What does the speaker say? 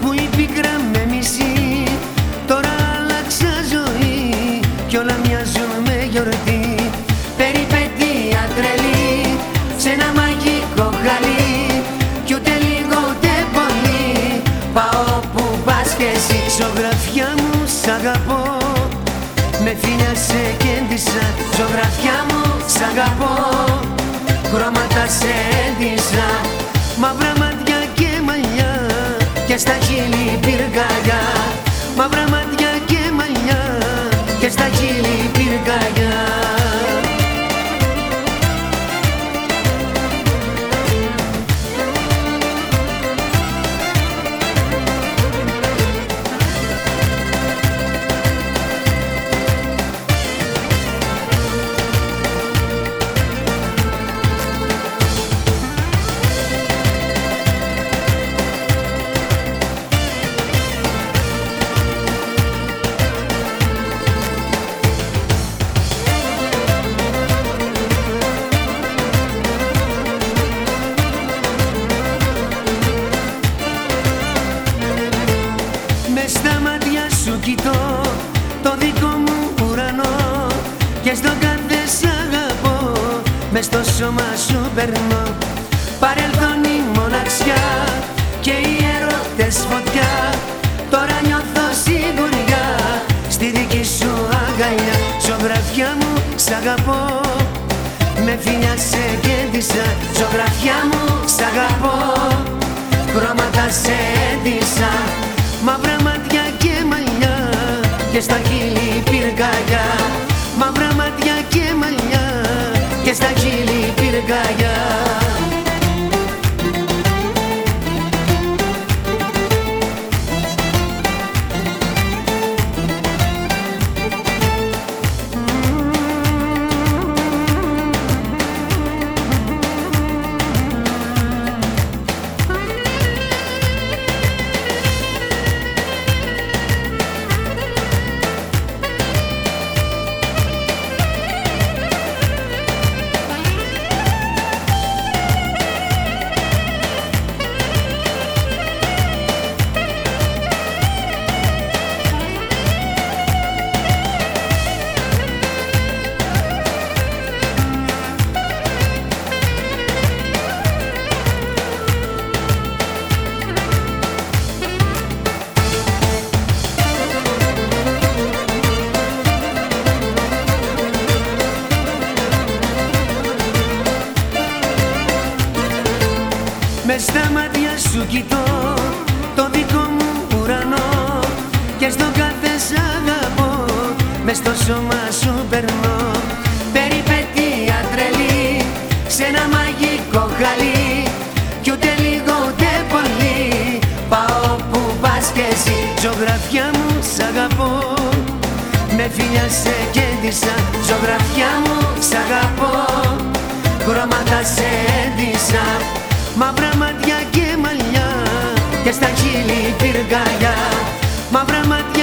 που η πίκρα με μισή Τώρα άλλαξα ζωή και όλα μοιάζουν με γιορτή. Περιπέτεια τρελή σε ένα μαγικό χαλί. Κι ούτε λίγο ούτε πολύ. Πάω που πας και εσύ Ζωγραφιά μου σ' αγαπώ. Με φίλια σε κέντησα Ζωγραφιά μου σ' αγαπώ. Χρώματα σε έντυσα Μαύρα στα χείλη πυργαλιά Μαύρα μάτια και μαλλιά Και στα χείλη πυργαλιά κοιτώ το δικό μου ουρανό Και στο κάθε σ' αγαπώ. Μες στο σώμα σου περνώ. Παρελθόν η μοναξιά και οι έρωτες φωτιά. Τώρα νιώθω σιγουριά στη δική σου αγκαλιά. Ζωγραφιά μου σ' αγαπώ. Με φιλιά σε κέντησα Ζωγραφιά μου σ' αγαπώ. Χρώματα σε έντυσα Και στα χείλη πυρκαγιά Μαύρα μάτια και μαλλιά. Και στα χείλη πυρκαγιά Με στα μάτια σου κοιτώ το δικό μου ουρανό Και στο κάθε σ' αγαπώ. Μες στο σώμα σου περνώ. Περιπέτεια τρελή σε ένα μαγικό χαλί. Κι ούτε λίγο ούτε πολύ. Πάω που πας κι εσύ. Ζωγραφιά μου σ' αγαπώ. Με φιλιά σε κέντησα Ζωγραφιά μου σ' αγαπώ. Χρώματα σε έντυσα Μαύρα μάτια και μαλλιά Και στα χείλη πυργαλιά. Μαύρα μάτια